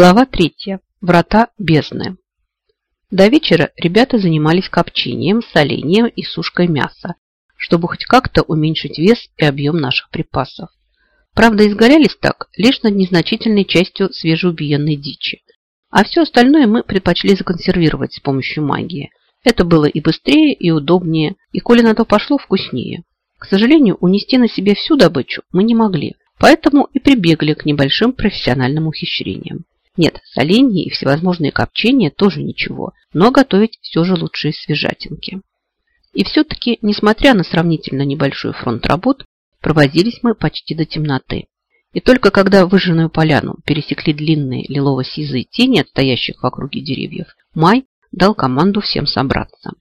Глава третья. Врата бездны. До вечера ребята занимались копчением, солением и сушкой мяса, чтобы хоть как-то уменьшить вес и объем наших припасов. Правда, изгорялись так лишь над незначительной частью свежеубиенной дичи. А все остальное мы предпочли законсервировать с помощью магии. Это было и быстрее, и удобнее, и, коли на то пошло, вкуснее. К сожалению, унести на себе всю добычу мы не могли, поэтому и прибегли к небольшим профессиональным ухищрениям. Нет, соленье и всевозможные копчения тоже ничего, но готовить все же лучшие свежатинки. И все-таки, несмотря на сравнительно небольшой фронт работ, провозились мы почти до темноты. И только когда выжженную поляну пересекли длинные лилово-сизые тени от стоящих в округе деревьев, Май дал команду всем собраться.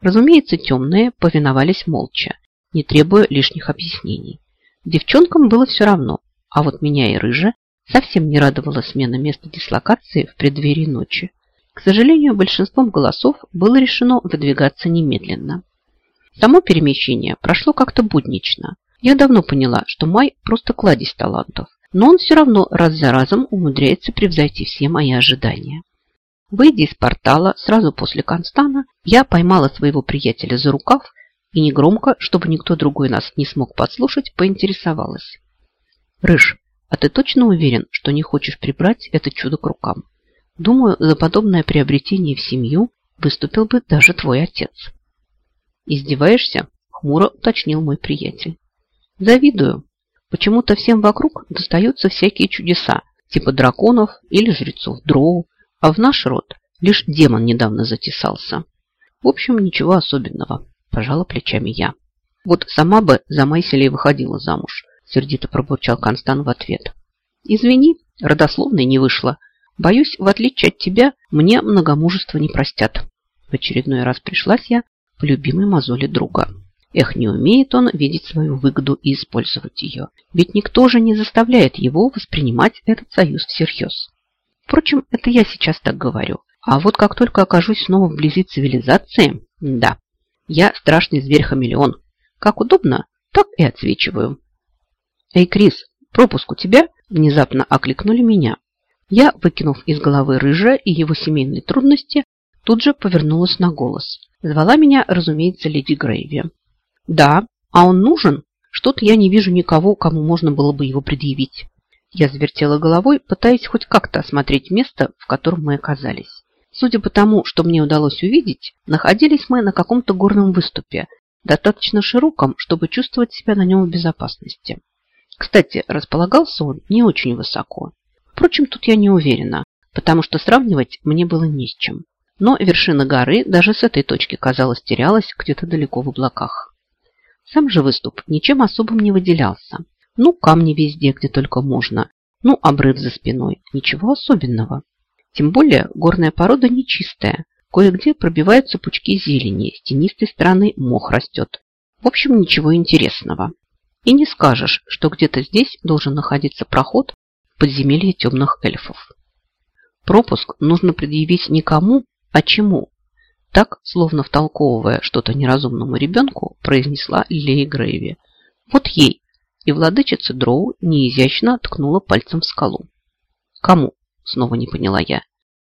Разумеется, темные повиновались молча, не требуя лишних объяснений. Девчонкам было все равно, а вот меня и Рыжа Совсем не радовала смена места дислокации в преддверии ночи. К сожалению, большинством голосов было решено выдвигаться немедленно. Само перемещение прошло как-то буднично. Я давно поняла, что Май просто кладезь талантов, но он все равно раз за разом умудряется превзойти все мои ожидания. Выйдя из портала сразу после Констана, я поймала своего приятеля за рукав и негромко, чтобы никто другой нас не смог подслушать, поинтересовалась. «Рыж, а ты точно уверен, что не хочешь прибрать это чудо к рукам? Думаю, за подобное приобретение в семью выступил бы даже твой отец. Издеваешься? Хмуро уточнил мой приятель. Завидую. Почему-то всем вокруг достаются всякие чудеса, типа драконов или жрецов дроу, а в наш род лишь демон недавно затесался. В общем, ничего особенного, пожала плечами я. Вот сама бы за Майселей выходила замуж, сердито пробурчал Констан в ответ. Извини, родословной не вышло. Боюсь, в отличие от тебя, мне многомужество не простят. В очередной раз пришлась я в любимой мозоли друга. Эх, не умеет он видеть свою выгоду и использовать ее. Ведь никто же не заставляет его воспринимать этот союз всерьез. Впрочем, это я сейчас так говорю. А вот как только окажусь снова вблизи цивилизации, да, я страшный зверь-хамелеон. Как удобно, так и отсвечиваю. «Эй, Крис, пропуск у тебя?» Внезапно окликнули меня. Я, выкинув из головы рыжа и его семейные трудности, тут же повернулась на голос. Звала меня, разумеется, леди Грейви. «Да, а он нужен? Что-то я не вижу никого, кому можно было бы его предъявить». Я завертела головой, пытаясь хоть как-то осмотреть место, в котором мы оказались. Судя по тому, что мне удалось увидеть, находились мы на каком-то горном выступе, достаточно широком, чтобы чувствовать себя на нем в безопасности. Кстати, располагался он не очень высоко. Впрочем, тут я не уверена, потому что сравнивать мне было не с чем. Но вершина горы даже с этой точки, казалось, терялась где-то далеко в облаках. Сам же выступ ничем особым не выделялся. Ну, камни везде, где только можно. Ну, обрыв за спиной. Ничего особенного. Тем более горная порода нечистая. Кое-где пробиваются пучки зелени, с тенистой стороны мох растет. В общем, ничего интересного. И не скажешь, что где-то здесь должен находиться проход в подземелье темных эльфов. Пропуск нужно предъявить не кому, а чему. Так, словно втолковывая что-то неразумному ребенку, произнесла Лилия Грейви. Вот ей. И владычица Дроу неизящно ткнула пальцем в скалу. Кому? Снова не поняла я.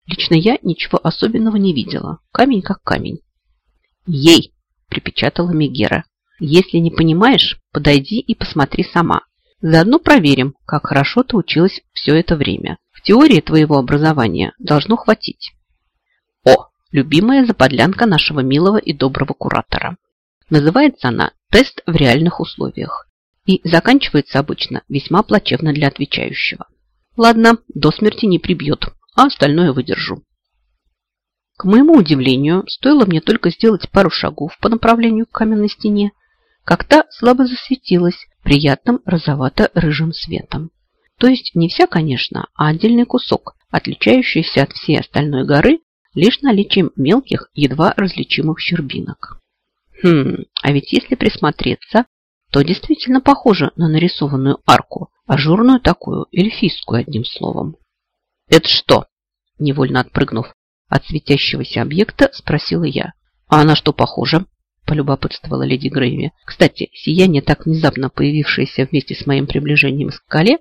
Лично я ничего особенного не видела. Камень как камень. Ей, припечатала Мегера. Если не понимаешь, подойди и посмотри сама. Заодно проверим, как хорошо ты училась все это время. В теории твоего образования должно хватить. О, любимая заподлянка нашего милого и доброго куратора. Называется она «Тест в реальных условиях» и заканчивается обычно весьма плачевно для отвечающего. Ладно, до смерти не прибьет, а остальное выдержу. К моему удивлению, стоило мне только сделать пару шагов по направлению к каменной стене, как та слабо засветилась приятным розовато-рыжим светом. То есть не вся, конечно, а отдельный кусок, отличающийся от всей остальной горы лишь наличием мелких, едва различимых щербинок. Хм, а ведь если присмотреться, то действительно похоже на нарисованную арку, ажурную такую, эльфийскую, одним словом. «Это что?» – невольно отпрыгнув от светящегося объекта, спросила я. «А на что похоже?» Полюбопытствовала леди Грейви. Кстати, сияние, так внезапно появившееся вместе с моим приближением к скале,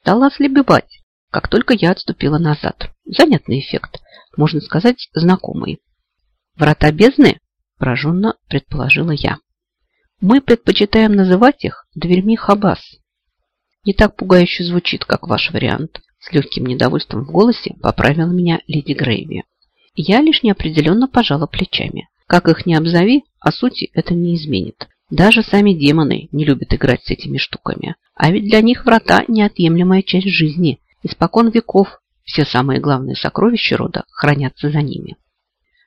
стало ослабевать, как только я отступила назад. Занятный эффект, можно сказать, знакомый. «Врата бездны?» – пораженно предположила я. «Мы предпочитаем называть их дверьми Хабас». Не так пугающе звучит, как ваш вариант. С легким недовольством в голосе поправила меня леди Грейви. Я лишь неопределенно пожала плечами. Как их не обзови, о сути это не изменит. Даже сами демоны не любят играть с этими штуками. А ведь для них врата – неотъемлемая часть жизни. Испокон веков все самые главные сокровища рода хранятся за ними.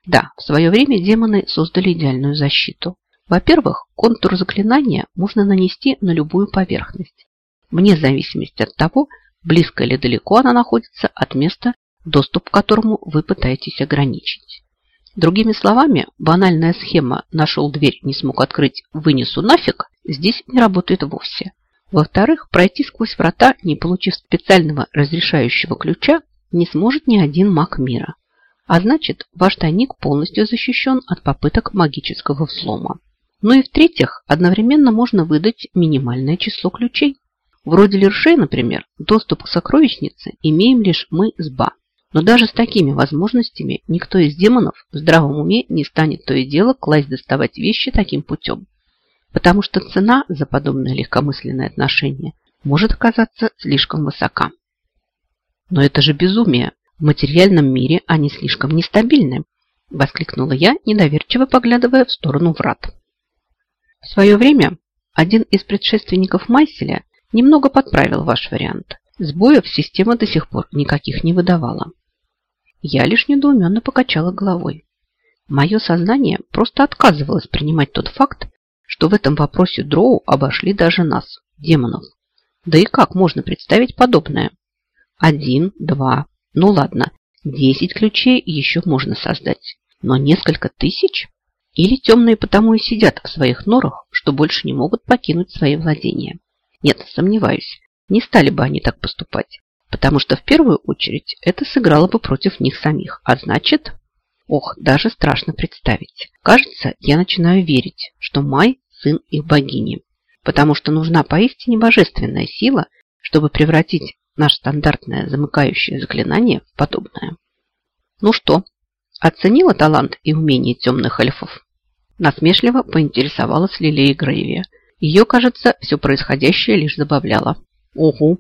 Да, в свое время демоны создали идеальную защиту. Во-первых, контур заклинания можно нанести на любую поверхность, вне зависимости от того, близко или далеко она находится от места, доступ к которому вы пытаетесь ограничить. Другими словами, банальная схема «нашел дверь, не смог открыть, вынесу нафиг» здесь не работает вовсе. Во-вторых, пройти сквозь врата, не получив специального разрешающего ключа, не сможет ни один маг мира. А значит, ваш тайник полностью защищен от попыток магического взлома. Ну и в-третьих, одновременно можно выдать минимальное число ключей. Вроде Лершей, например, доступ к сокровищнице имеем лишь мы с Ба. Но даже с такими возможностями никто из демонов в здравом уме не станет то и дело класть доставать вещи таким путем. Потому что цена за подобное легкомысленное отношение может оказаться слишком высока. Но это же безумие. В материальном мире они слишком нестабильны, воскликнула я, недоверчиво поглядывая в сторону врат. В свое время один из предшественников Майселя немного подправил ваш вариант. Сбоев система до сих пор никаких не выдавала. Я лишь недоуменно покачала головой. Мое сознание просто отказывалось принимать тот факт, что в этом вопросе дроу обошли даже нас, демонов. Да и как можно представить подобное? Один, два, ну ладно, десять ключей еще можно создать. Но несколько тысяч? Или темные потому и сидят в своих норах, что больше не могут покинуть свои владения? Нет, сомневаюсь, не стали бы они так поступать, потому что в первую очередь это сыграло бы против них самих, а значит... Ох, даже страшно представить. Кажется, я начинаю верить, что Май – сын их богини, потому что нужна поистине божественная сила, чтобы превратить наше стандартное замыкающее заклинание в подобное. Ну что, оценила талант и умение темных эльфов? Насмешливо поинтересовалась Лилия Грейви. Ее, кажется, все происходящее лишь забавляло. «Угу,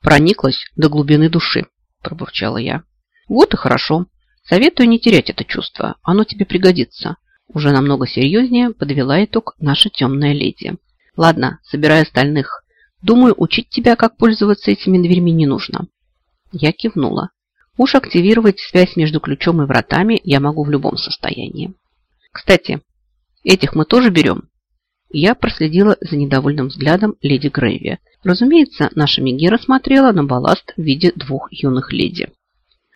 прониклась до глубины души», – пробурчала я. «Вот и хорошо. Советую не терять это чувство. Оно тебе пригодится». Уже намного серьезнее подвела итог наша темная леди. «Ладно, собирай остальных. Думаю, учить тебя, как пользоваться этими дверьми, не нужно». Я кивнула. Уж активировать связь между ключом и вратами я могу в любом состоянии. Кстати, этих мы тоже берем? Я проследила за недовольным взглядом леди Грейви. Разумеется, наша Мегера смотрела на балласт в виде двух юных леди.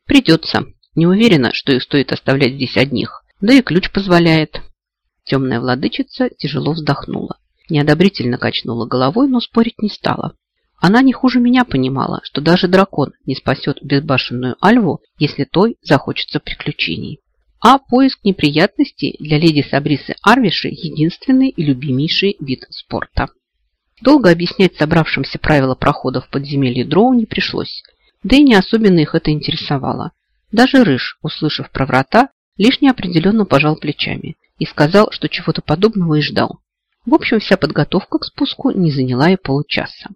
Придется. Не уверена, что их стоит оставлять здесь одних. Да и ключ позволяет. Темная владычица тяжело вздохнула. Неодобрительно качнула головой, но спорить не стала. Она не хуже меня понимала, что даже дракон не спасет безбашенную Альву, если той захочется приключений. А поиск неприятностей для леди Сабрисы Арвиши – единственный и любимейший вид спорта. Долго объяснять собравшимся правила прохода в подземелье дроу не пришлось, да и не особенно их это интересовало. Даже Рыж, услышав про врата, лишь неопределенно пожал плечами и сказал, что чего-то подобного и ждал. В общем, вся подготовка к спуску не заняла и получаса.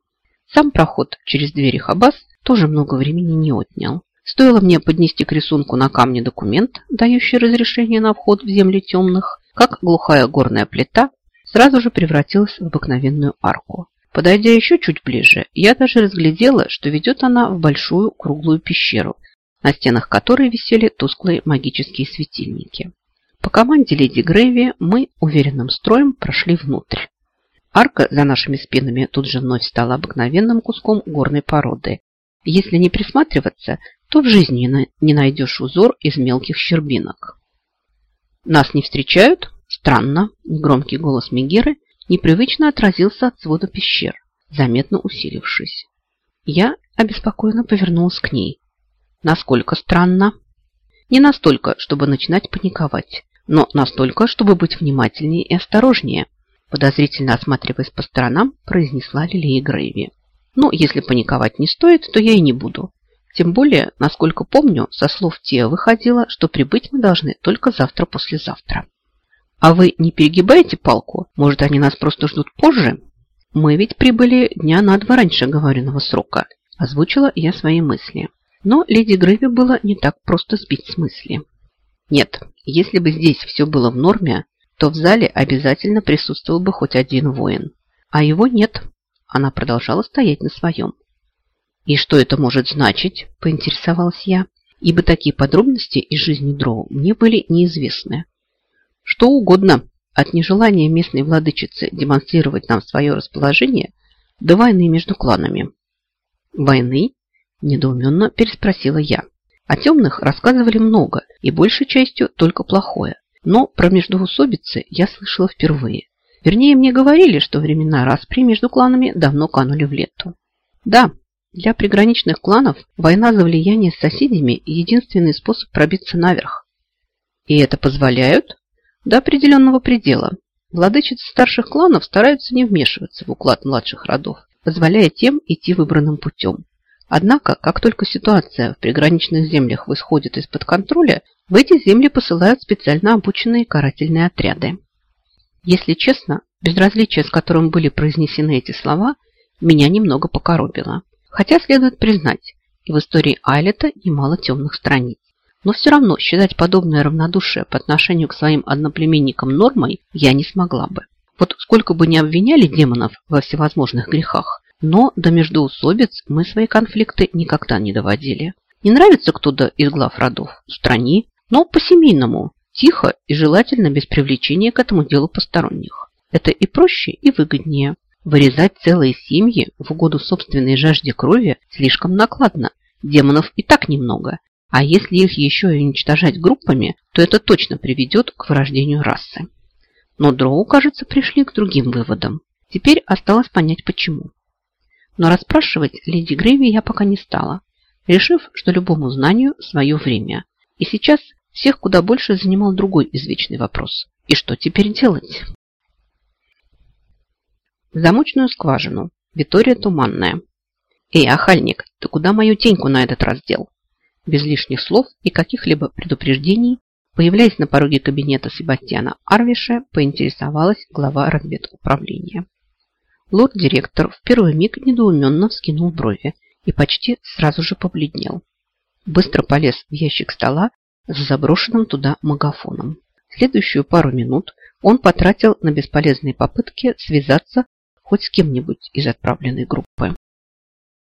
Сам проход через двери Хабас тоже много времени не отнял. Стоило мне поднести к рисунку на камне документ, дающий разрешение на вход в земли темных, как глухая горная плита сразу же превратилась в обыкновенную арку. Подойдя еще чуть ближе, я даже разглядела, что ведет она в большую круглую пещеру, на стенах которой висели тусклые магические светильники. По команде леди Грейви мы уверенным строем прошли внутрь. Арка за нашими спинами тут же вновь стала обыкновенным куском горной породы. Если не присматриваться, то в жизни не найдешь узор из мелких щербинок. Нас не встречают? Странно. Негромкий голос Мегеры непривычно отразился от свода пещер, заметно усилившись. Я обеспокоенно повернулась к ней. Насколько странно? Не настолько, чтобы начинать паниковать, но настолько, чтобы быть внимательнее и осторожнее, подозрительно осматриваясь по сторонам, произнесла Лилия Грейви. Ну, если паниковать не стоит, то я и не буду. Тем более, насколько помню, со слов Тия выходило, что прибыть мы должны только завтра-послезавтра. А вы не перегибаете палку? Может, они нас просто ждут позже? Мы ведь прибыли дня на два раньше говоренного срока. Озвучила я свои мысли. Но леди Грэви было не так просто сбить с мысли. Нет, если бы здесь все было в норме, то в зале обязательно присутствовал бы хоть один воин. А его нет. Она продолжала стоять на своем. «И что это может значить?» – поинтересовалась я, ибо такие подробности из жизни Дроу мне были неизвестны. Что угодно, от нежелания местной владычицы демонстрировать нам свое расположение до войны между кланами. «Войны?» – недоуменно переспросила я. О темных рассказывали много, и большей частью только плохое. Но про междоусобицы я слышала впервые. Вернее, мне говорили, что времена распри между кланами давно канули в лету. Да, для приграничных кланов война за влияние с соседями – единственный способ пробиться наверх. И это позволяют? До определенного предела. Владычицы старших кланов стараются не вмешиваться в уклад младших родов, позволяя тем идти выбранным путем. Однако, как только ситуация в приграничных землях восходит из-под контроля, в эти земли посылают специально обученные карательные отряды. Если честно, безразличие, с которым были произнесены эти слова, меня немного покоробило. Хотя следует признать, и в истории Айлета немало темных страниц. Но все равно считать подобное равнодушие по отношению к своим одноплеменникам нормой я не смогла бы. Вот сколько бы ни обвиняли демонов во всевозможных грехах, но до междоусобиц мы свои конфликты никогда не доводили. Не нравится кто-то из глав родов? Страни, но по-семейному, тихо и желательно без привлечения к этому делу посторонних. Это и проще, и выгоднее. Вырезать целые семьи в угоду собственной жажде крови слишком накладно. Демонов и так немного. А если их еще и уничтожать группами, то это точно приведет к вырождению расы. Но дроу, кажется, пришли к другим выводам. Теперь осталось понять, почему. Но расспрашивать леди Грейви я пока не стала, решив, что любому знанию свое время. И сейчас всех куда больше занимал другой извечный вопрос. И что теперь делать? Замочную скважину. Витория Туманная. Эй, охальник, ты куда мою теньку на этот раз дел? Без лишних слов и каких-либо предупреждений, появляясь на пороге кабинета Себастьяна Арвиша, поинтересовалась глава разведуправления. Лорд-директор в первый миг недоуменно вскинул брови и почти сразу же побледнел. Быстро полез в ящик стола с заброшенным туда магафоном. Следующую пару минут он потратил на бесполезные попытки связаться хоть с кем-нибудь из отправленной группы.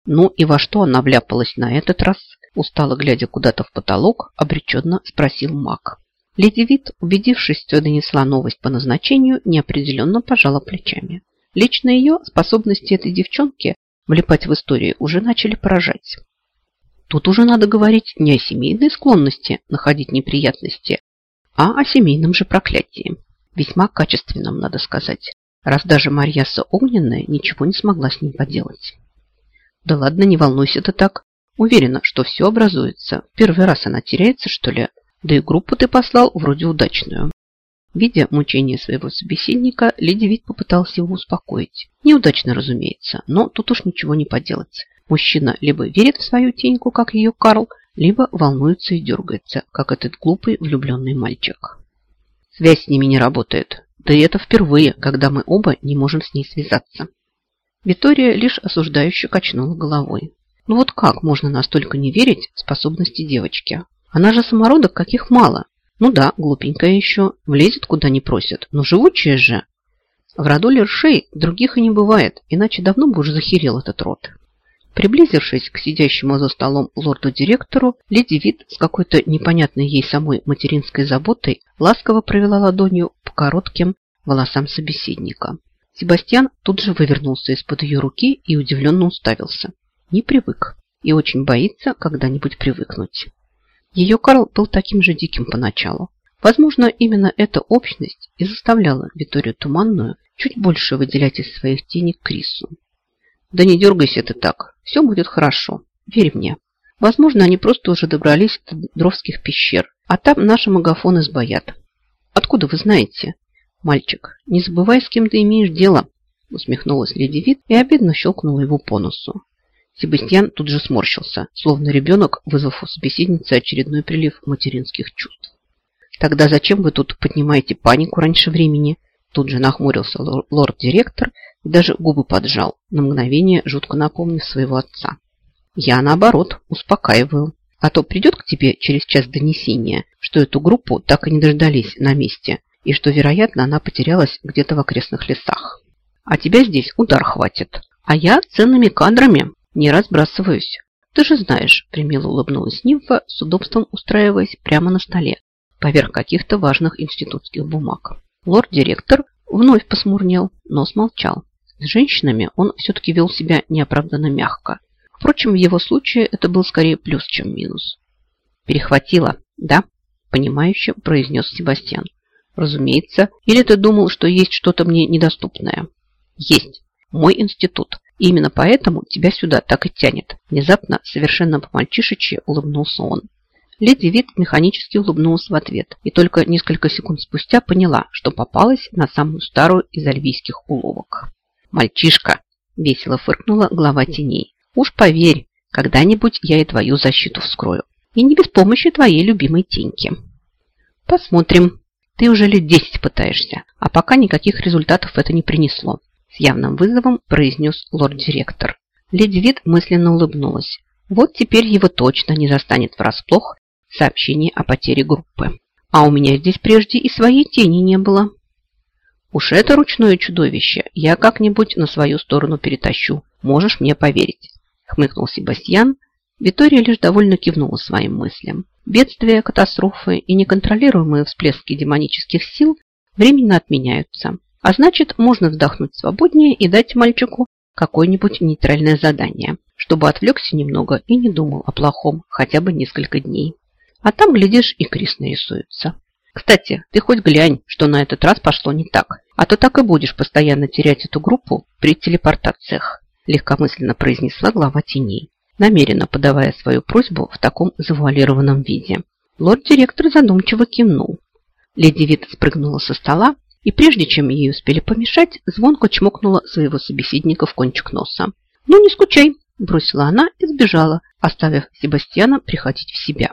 Ну и во что она вляпалась на этот раз? Устало глядя куда-то в потолок, обреченно спросил маг. Леди Вит, убедившись, что донесла новость по назначению, неопределенно пожала плечами. Лично ее способности этой девчонки влипать в истории уже начали поражать. Тут уже надо говорить не о семейной склонности находить неприятности, а о семейном же проклятии. Весьма качественном, надо сказать, раз даже Марьяса Огненная ничего не смогла с ним поделать. Да ладно, не волнуйся ты так. Уверена, что все образуется. Первый раз она теряется, что ли? Да и группу ты послал вроде удачную. Видя мучение своего собеседника, леди Вит попытался его успокоить. Неудачно, разумеется, но тут уж ничего не поделать. Мужчина либо верит в свою теньку, как ее Карл, либо волнуется и дергается, как этот глупый влюбленный мальчик. Связь с ними не работает. Да и это впервые, когда мы оба не можем с ней связаться. Витория лишь осуждающе качнула головой. Ну вот как можно настолько не верить в способности девочки? Она же самородок, каких мало. Ну да, глупенькая еще, влезет куда не просят, но живучая же. В роду лершей других и не бывает, иначе давно бы уже захерел этот род. Приблизившись к сидящему за столом лорду-директору, леди Вит с какой-то непонятной ей самой материнской заботой ласково провела ладонью по коротким волосам собеседника. Себастьян тут же вывернулся из-под ее руки и удивленно уставился. Не привык и очень боится когда-нибудь привыкнуть. Ее Карл был таким же диким поначалу. Возможно, именно эта общность и заставляла Виторию Туманную чуть больше выделять из своих денег Крису. Да не дергайся ты так. Все будет хорошо. Верь мне. Возможно, они просто уже добрались до Дровских пещер, а там наши магафоны сбоят. Откуда вы знаете? Мальчик, не забывай, с кем ты имеешь дело, усмехнулась леди Вит и обидно щелкнула его по носу. Себастьян тут же сморщился, словно ребенок, вызвав у собеседницы очередной прилив материнских чувств. «Тогда зачем вы тут поднимаете панику раньше времени?» Тут же нахмурился лорд-директор и даже губы поджал, на мгновение жутко напомнив своего отца. «Я, наоборот, успокаиваю. А то придет к тебе через час донесения, что эту группу так и не дождались на месте, и что, вероятно, она потерялась где-то в окрестных лесах. А тебя здесь удар хватит. А я ценными кадрами не разбрасываюсь. Ты же знаешь, примило улыбнулась нимфа, с удобством устраиваясь прямо на столе, поверх каких-то важных институтских бумаг. Лорд-директор вновь посмурнел, но смолчал. С женщинами он все-таки вел себя неоправданно мягко. Впрочем, в его случае это был скорее плюс, чем минус. «Перехватило, да?» – понимающе произнес Себастьян. «Разумеется. Или ты думал, что есть что-то мне недоступное?» «Есть. Мой институт. И именно поэтому тебя сюда так и тянет. Внезапно, совершенно по-мальчишечи, улыбнулся он. Леди Вит механически улыбнулась в ответ и только несколько секунд спустя поняла, что попалась на самую старую из альвийских уловок. «Мальчишка!» – весело фыркнула глава теней. «Уж поверь, когда-нибудь я и твою защиту вскрою. И не без помощи твоей любимой теньки». «Посмотрим. Ты уже лет десять пытаешься, а пока никаких результатов это не принесло. С явным вызовом произнес лорд-директор. Леди Вит мысленно улыбнулась. Вот теперь его точно не застанет врасплох сообщение о потере группы. А у меня здесь прежде и своей тени не было. Уж это ручное чудовище я как-нибудь на свою сторону перетащу. Можешь мне поверить. Хмыкнул Себастьян. Витория лишь довольно кивнула своим мыслям. Бедствия, катастрофы и неконтролируемые всплески демонических сил временно отменяются. А значит, можно вздохнуть свободнее и дать мальчику какое-нибудь нейтральное задание, чтобы отвлекся немного и не думал о плохом хотя бы несколько дней. А там, глядишь, и Крис нарисуется. Кстати, ты хоть глянь, что на этот раз пошло не так, а то так и будешь постоянно терять эту группу при телепортациях, легкомысленно произнесла глава теней, намеренно подавая свою просьбу в таком завуалированном виде. Лорд-директор задумчиво кивнул. Леди Вита спрыгнула со стола и прежде чем ей успели помешать, звонко чмокнула своего собеседника в кончик носа. «Ну, не скучай!» – бросила она и сбежала, оставив Себастьяна приходить в себя.